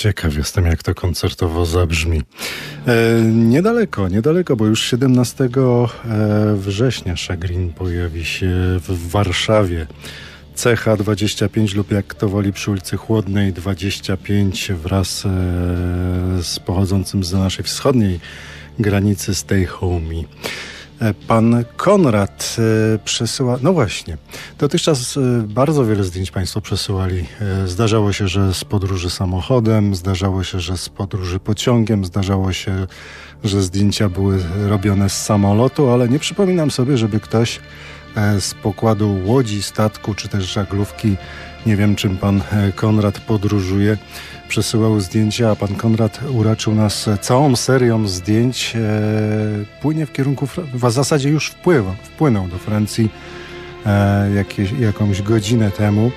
Ciekaw jestem, jak to koncertowo zabrzmi. E, niedaleko, niedaleko, bo już 17 e, września Szagrin pojawi się w Warszawie. Cecha 25 lub jak to woli przy ulicy Chłodnej 25 wraz e, z pochodzącym z naszej wschodniej granicy Stay Home. E, pan Konrad e, przesyła, no właśnie, dotychczas e, bardzo wiele zdjęć Państwo przesyłali. Zdarzało się, że z podróży samochodem, zdarzało się, że z podróży pociągiem, zdarzało się, że zdjęcia były robione z samolotu, ale nie przypominam sobie, żeby ktoś z pokładu łodzi, statku czy też żaglówki, nie wiem czym pan Konrad podróżuje, przesyłał zdjęcia, a pan Konrad uraczył nas całą serią zdjęć. E, płynie w kierunku, w zasadzie już wpływa, wpłynął do Francji e, jakieś, jakąś godzinę temu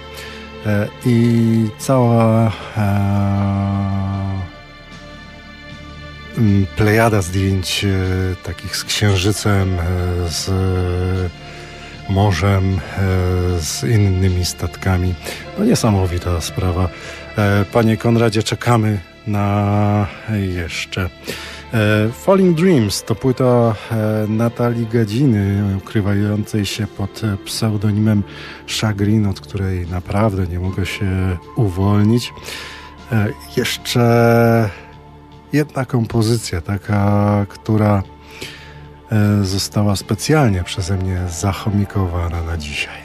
e, i cała plejada zdjęć takich z księżycem, z morzem, z innymi statkami. No niesamowita sprawa. E, panie Konradzie, czekamy na jeszcze. E, Falling Dreams to płyta e, Natalii Gadziny, ukrywającej się pod pseudonimem Chagrin, od której naprawdę nie mogę się uwolnić. Jeszcze jedna kompozycja, taka, która została specjalnie przeze mnie zachomikowana na dzisiaj.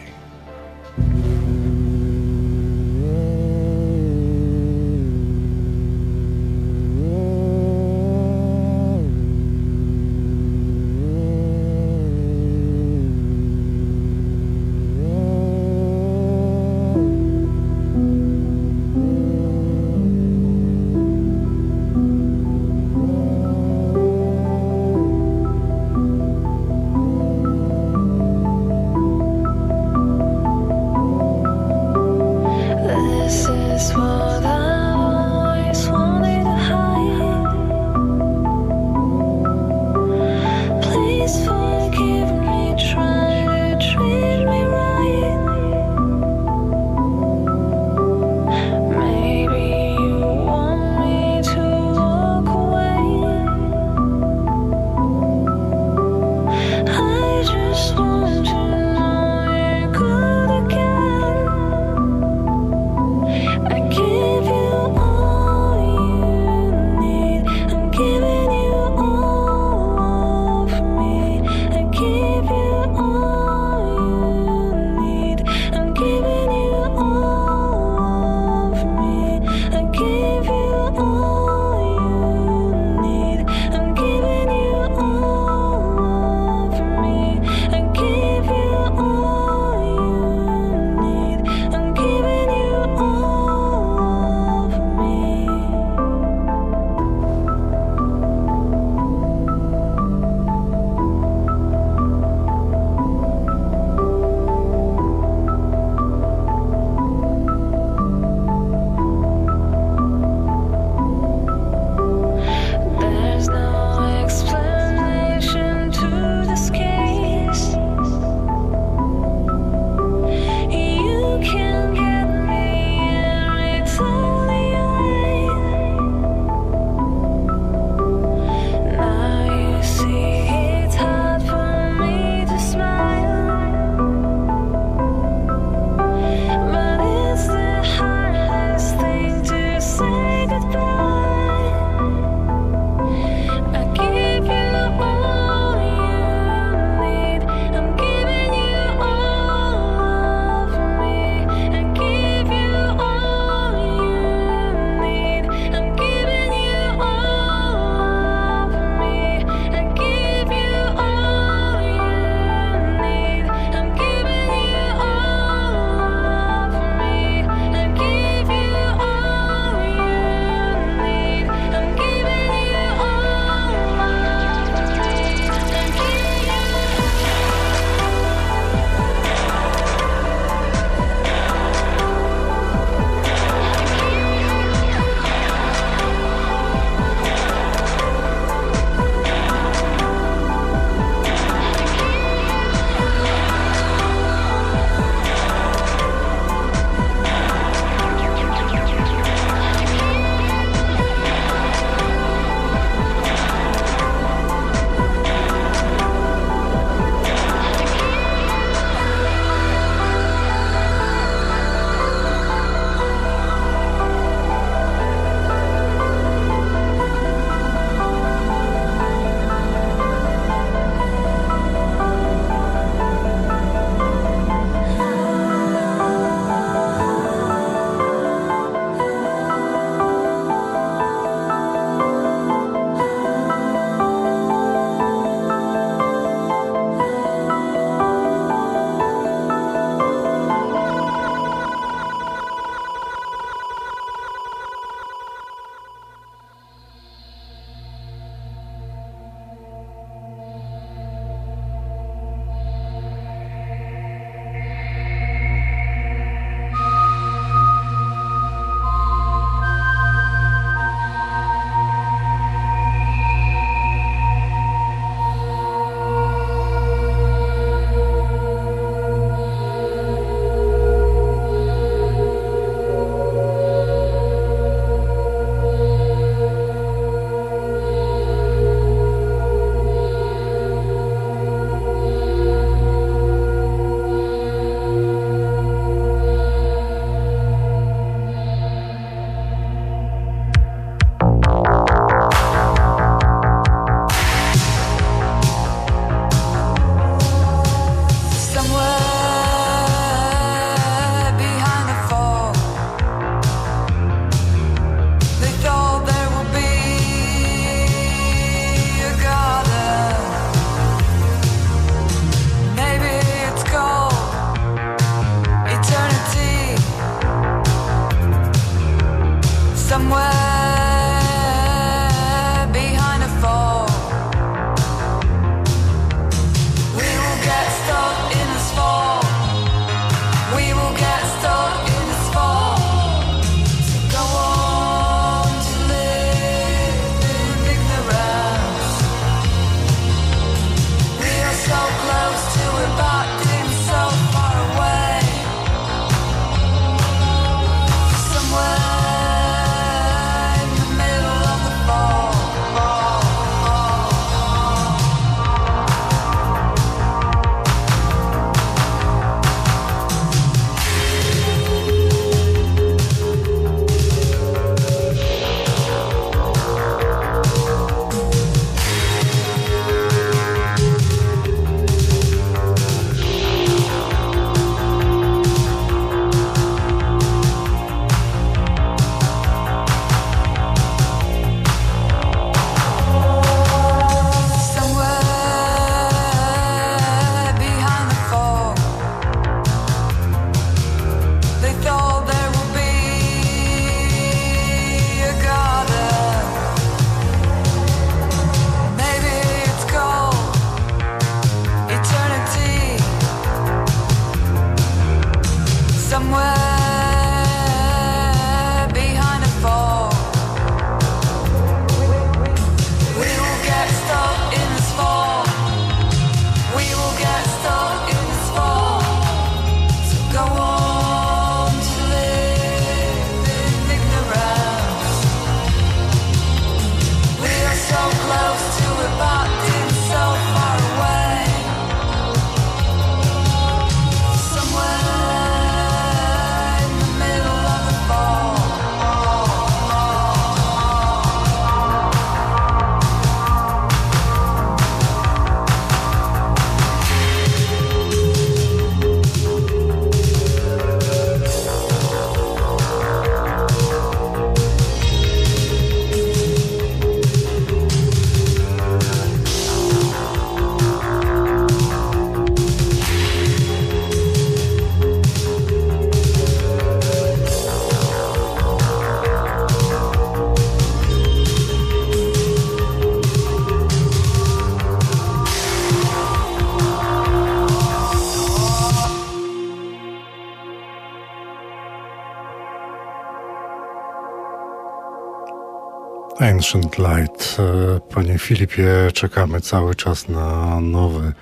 Ancient Light. E, panie Filipie, czekamy cały czas na nowy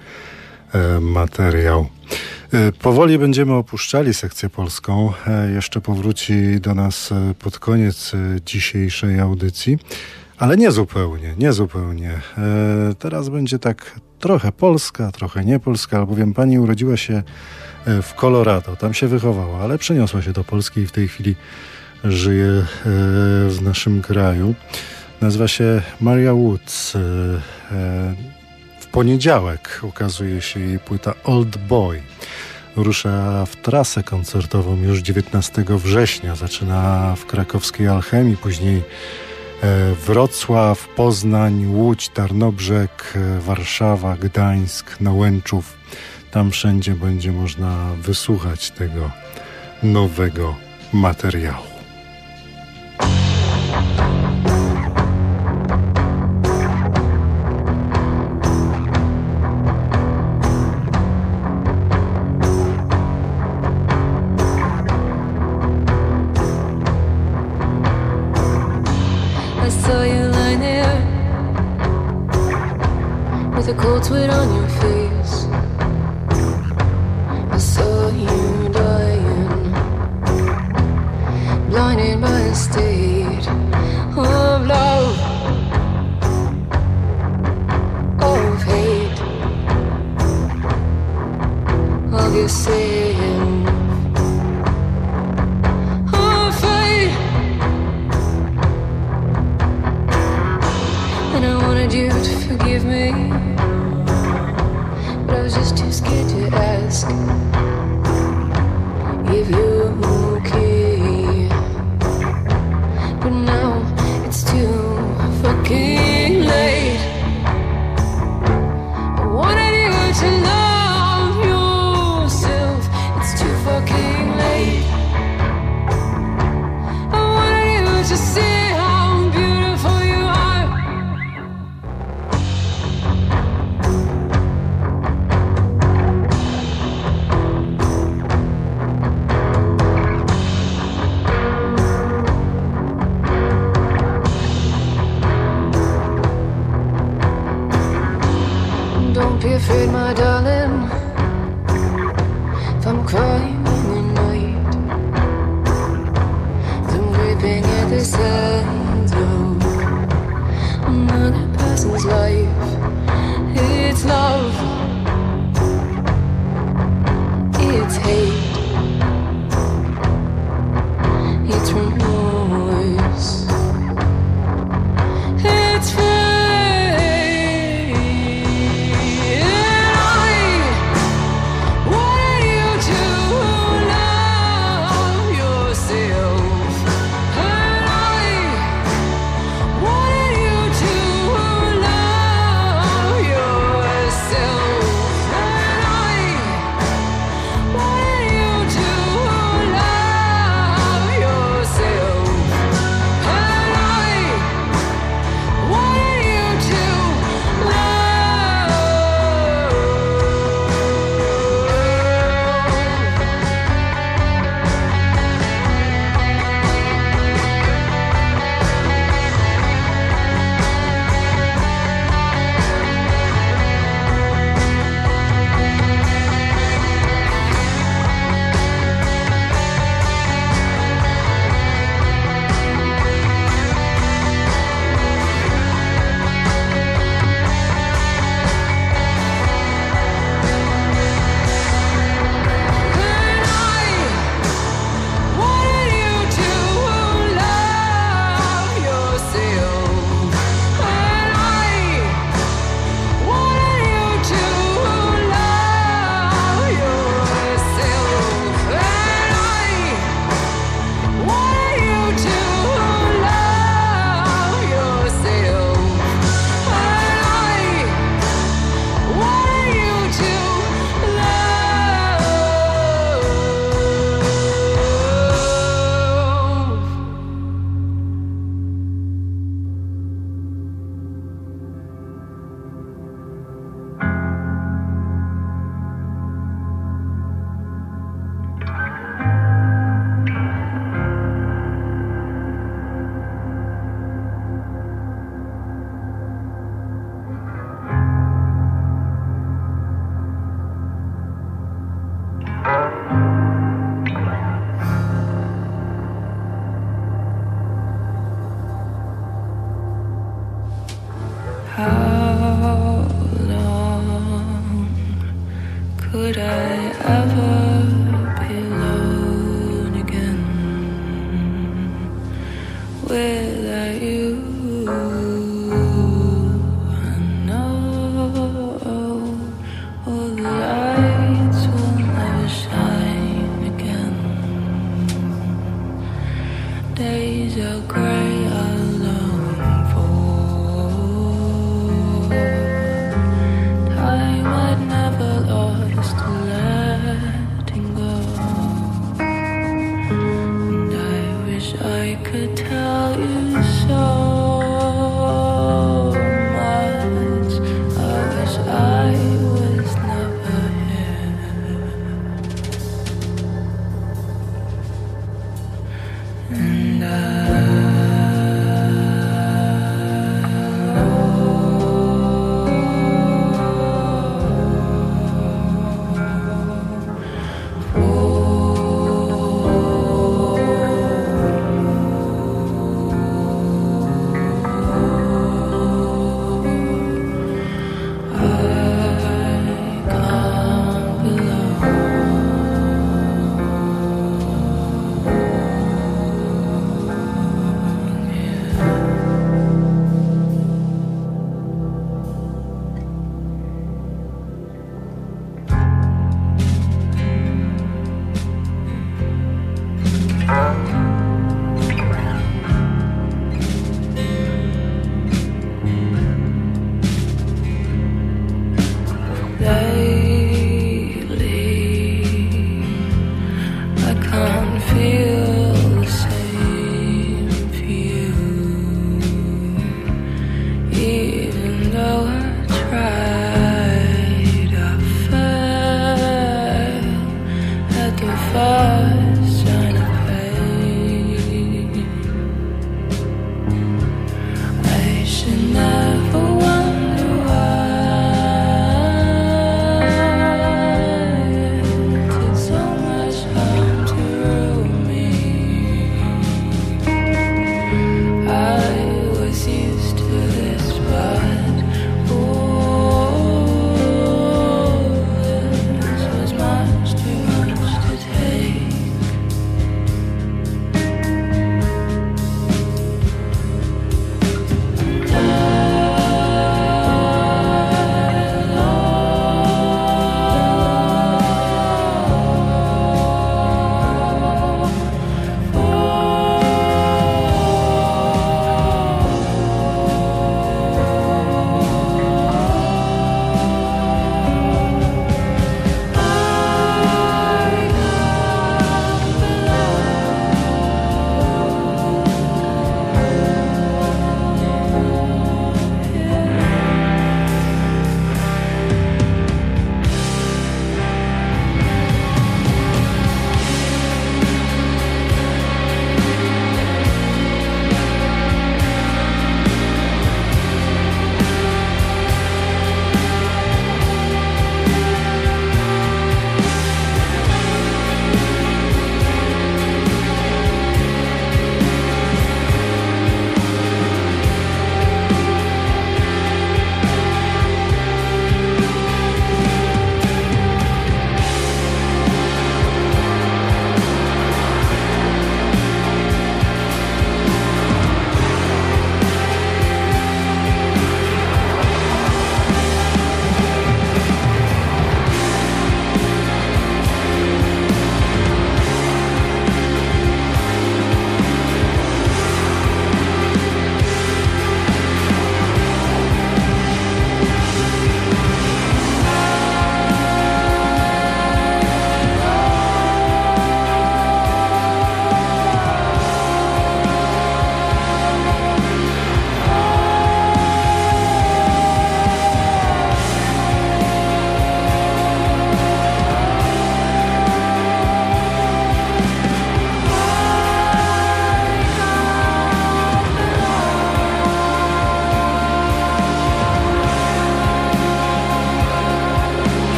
e, materiał. E, powoli będziemy opuszczali sekcję polską. Jeszcze powróci do nas pod koniec dzisiejszej audycji, ale nie zupełnie, nie zupełnie. Teraz będzie tak trochę polska, trochę nie polska, albowiem pani urodziła się w Colorado, tam się wychowała, ale przeniosła się do Polski i w tej chwili żyje w naszym kraju. Nazywa się Maria Woods. E, e, w poniedziałek ukazuje się jej płyta Old Boy. Rusza w trasę koncertową już 19 września. Zaczyna w krakowskiej Alchemii, później e, Wrocław, Poznań, Łódź, Tarnobrzeg, Warszawa, Gdańsk, Nałęczów. Tam wszędzie będzie można wysłuchać tego nowego materiału. cold sweat on your face. I saw you dying, blinded by a state of love, of hate, of your sin.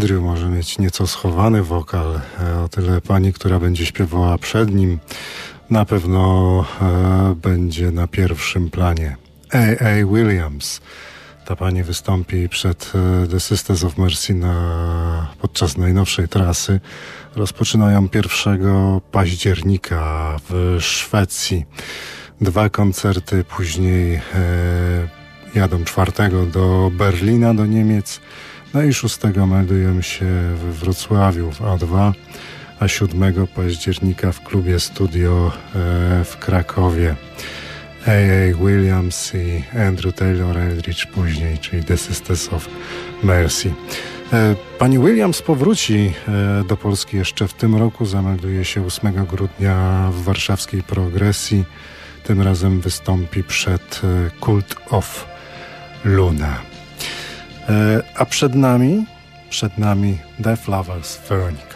Andrew może mieć nieco schowany wokal, e, o tyle pani, która będzie śpiewała przed nim, na pewno e, będzie na pierwszym planie. A.A. Williams. Ta pani wystąpi przed e, The Sisters of Mercy na, podczas najnowszej trasy. Rozpoczynają 1 października w Szwecji. Dwa koncerty, później e, jadą czwartego do Berlina, do Niemiec. No i 6 meldujemy się we Wrocławiu w A2, a 7 października w klubie Studio e, w Krakowie. A.A. Williams i Andrew Taylor Eldridge później, czyli The Sisters of Mercy. E, pani Williams powróci e, do Polski jeszcze w tym roku, zamelduje się 8 grudnia w warszawskiej progresji. Tym razem wystąpi przed Cult of Luna. A przed nami, przed nami The Flowers Veronica.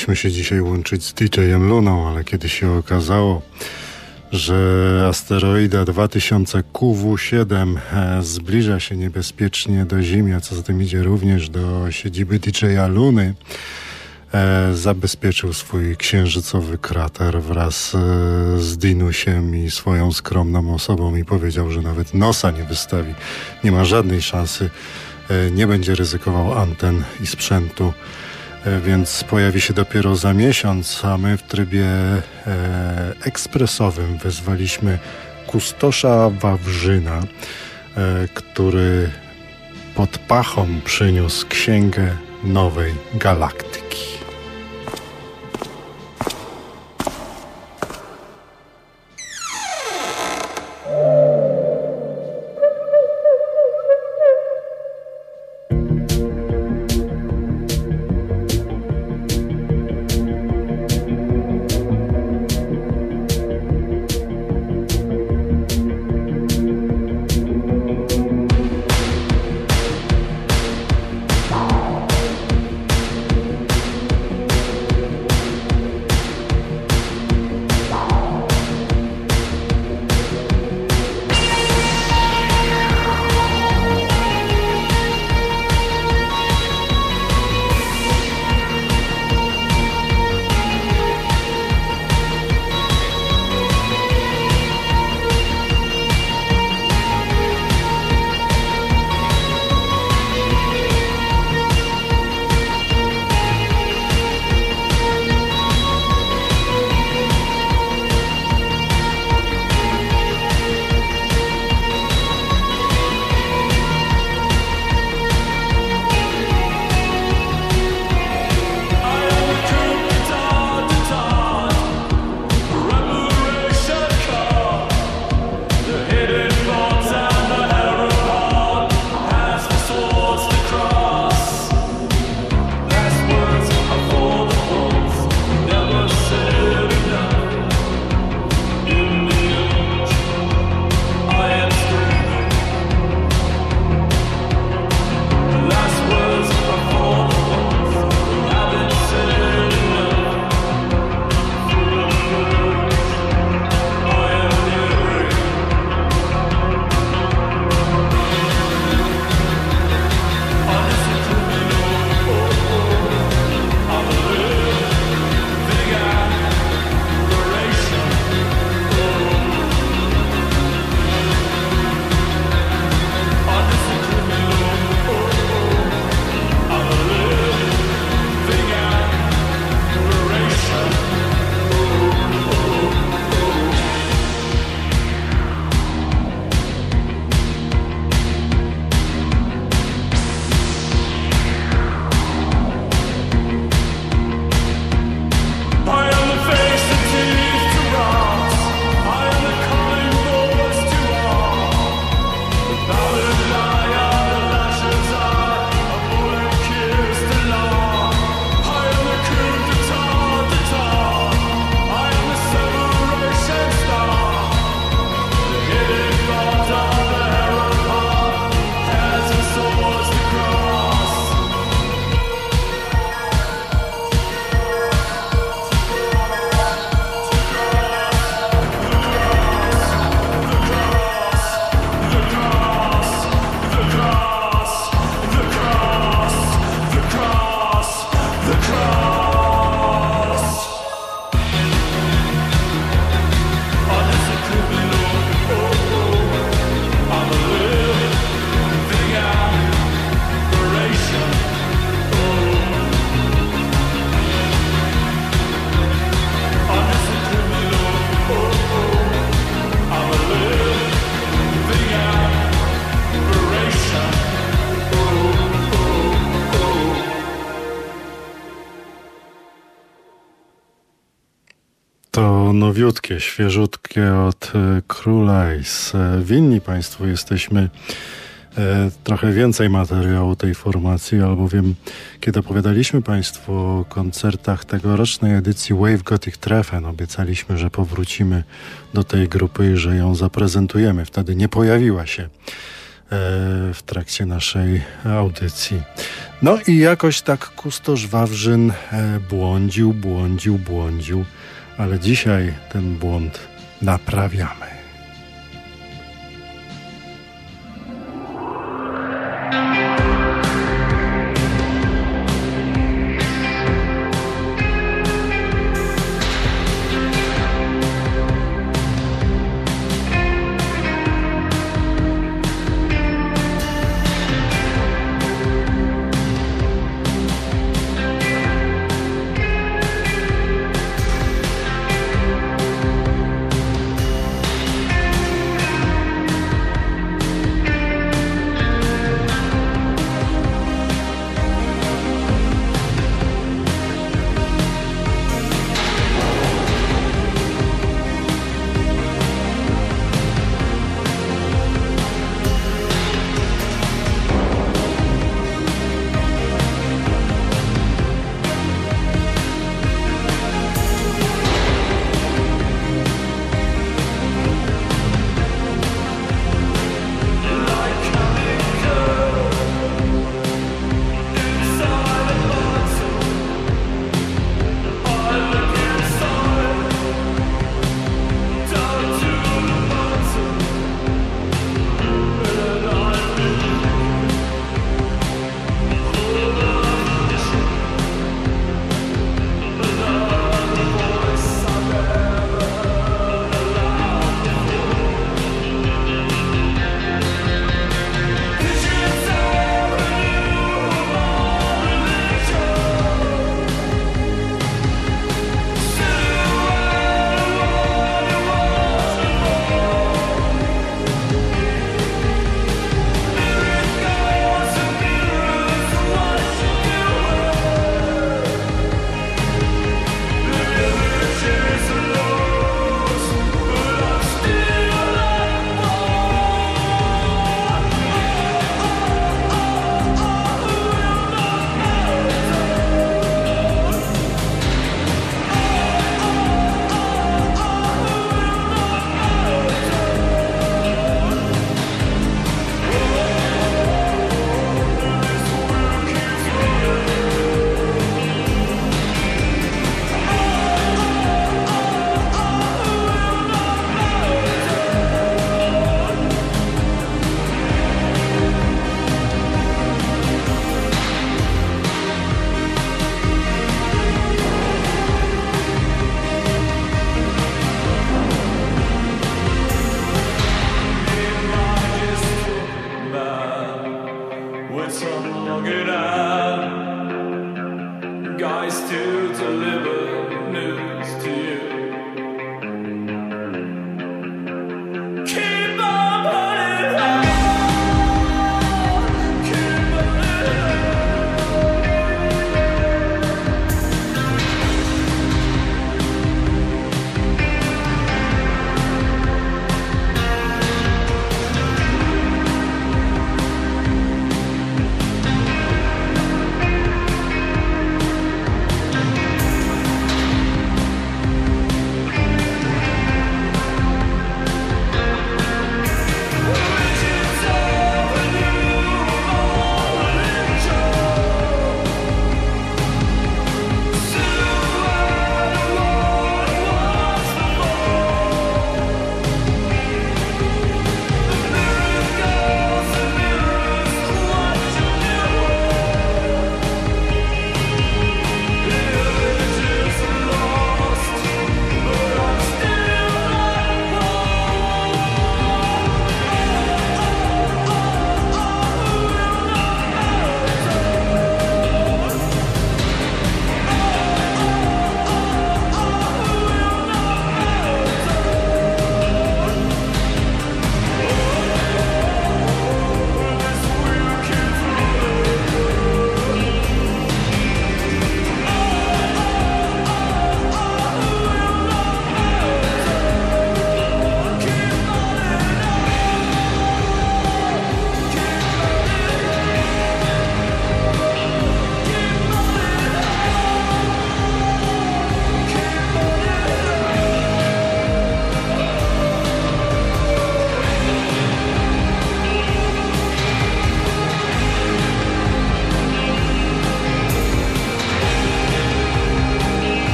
Mieliśmy się dzisiaj łączyć z DJ-em Luną, ale kiedy się okazało, że asteroida 2000 QW7 e, zbliża się niebezpiecznie do Ziemi, a co za tym idzie również do siedziby DJ-a Luny, e, zabezpieczył swój księżycowy krater wraz e, z Dinusiem i swoją skromną osobą i powiedział, że nawet nosa nie wystawi. Nie ma żadnej szansy, nie będzie ryzykował anten i sprzętu więc pojawi się dopiero za miesiąc, a my w trybie e, ekspresowym wezwaliśmy kustosza Wawrzyna, e, który pod pachą przyniósł księgę nowej galaktyki. Świeżutkie od e, Króla Ice. E, winni Państwu jesteśmy e, trochę więcej materiału tej formacji, albowiem kiedy opowiadaliśmy Państwu o koncertach tegorocznej edycji Wave Gothic Treffen, obiecaliśmy, że powrócimy do tej grupy i że ją zaprezentujemy. Wtedy nie pojawiła się w trakcie naszej audycji. No i jakoś tak kustosz Wawrzyn błądził, błądził, błądził, ale dzisiaj ten błąd naprawiamy.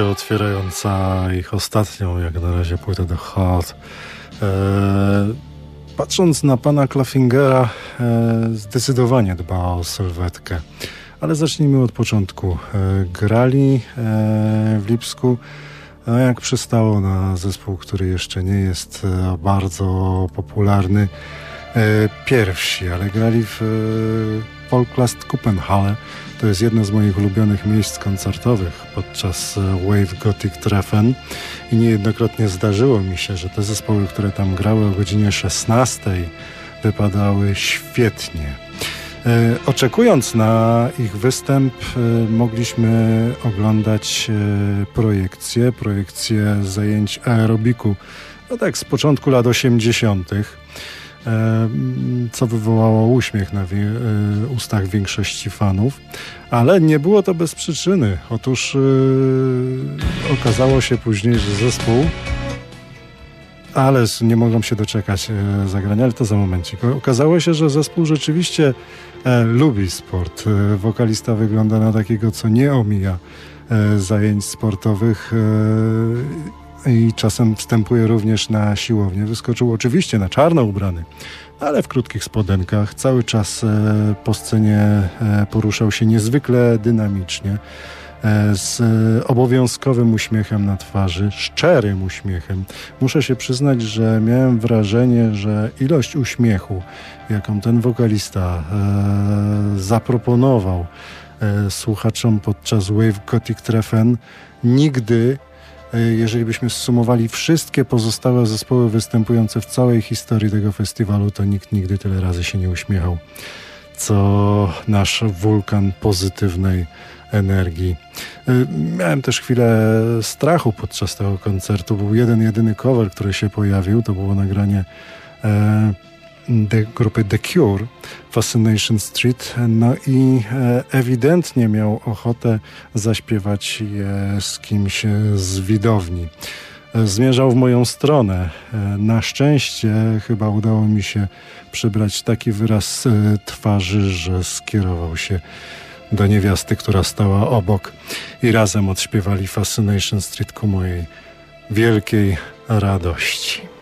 Otwierająca ich ostatnią, jak na razie, płytę The Heart. Eee, patrząc na pana Claffingera, e, zdecydowanie dba o sylwetkę. Ale zacznijmy od początku. E, grali e, w Lipsku, a jak przystało na zespół, który jeszcze nie jest bardzo popularny, pierwsi, ale grali w e, Folklast Kupenhalle to jest jedno z moich ulubionych miejsc koncertowych podczas e, Wave Gothic Treffen. I niejednokrotnie zdarzyło mi się, że te zespoły, które tam grały o godzinie 16 wypadały świetnie. E, oczekując na ich występ, e, mogliśmy oglądać projekcje, projekcje zajęć aerobiku, no tak z początku lat 80 co wywołało uśmiech na e, ustach większości fanów, ale nie było to bez przyczyny. Otóż yy, okazało się później, że zespół ale nie mogą się doczekać e, zagrania, ale to za momencik. Okazało się, że zespół rzeczywiście e, lubi sport. E, wokalista wygląda na takiego, co nie omija e, zajęć sportowych i czasem wstępuje również na siłownię. Wyskoczył oczywiście na czarno ubrany, ale w krótkich spodenkach. Cały czas e, po scenie e, poruszał się niezwykle dynamicznie e, z obowiązkowym uśmiechem na twarzy, szczerym uśmiechem. Muszę się przyznać, że miałem wrażenie, że ilość uśmiechu, jaką ten wokalista zaproponował słuchaczom podczas Wave Gothic Treffen, nigdy E, jeżeli byśmy zsumowali wszystkie pozostałe zespoły występujące w całej historii tego festiwalu, to nikt nigdy tyle razy się nie uśmiechał, co nasz wulkan pozytywnej energii. E, miałem też chwilę strachu podczas tego koncertu. Był jeden, jedyny cover, który się pojawił. To było nagranie e, de, grupy The Cure, Fascination Street, no i e, ewidentnie miał ochotę zaśpiewać je z kimś z widowni. E, zmierzał w moją stronę. E, na szczęście chyba udało mi się przybrać taki wyraz twarzy, że skierował się do niewiasty, która stała obok i razem odśpiewali Fascination Street ku mojej wielkiej radości.